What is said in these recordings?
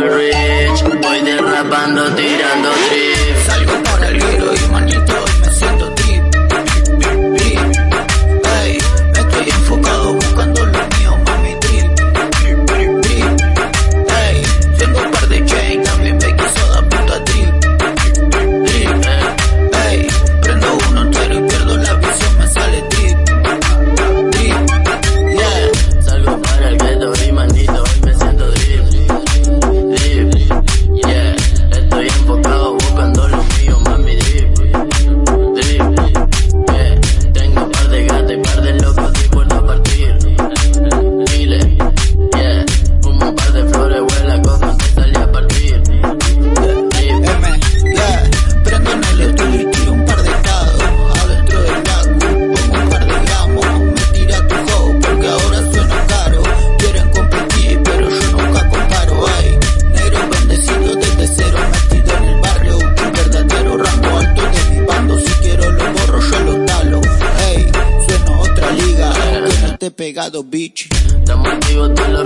voy derrapando, tirando. Pegado, los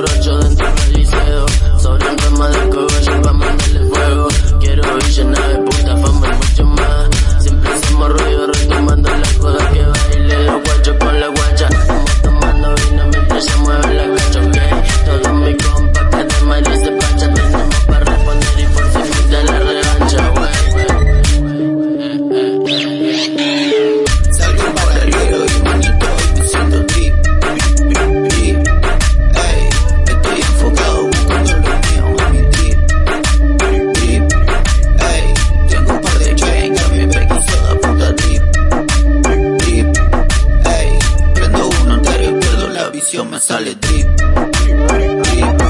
sale drip, drip, drip.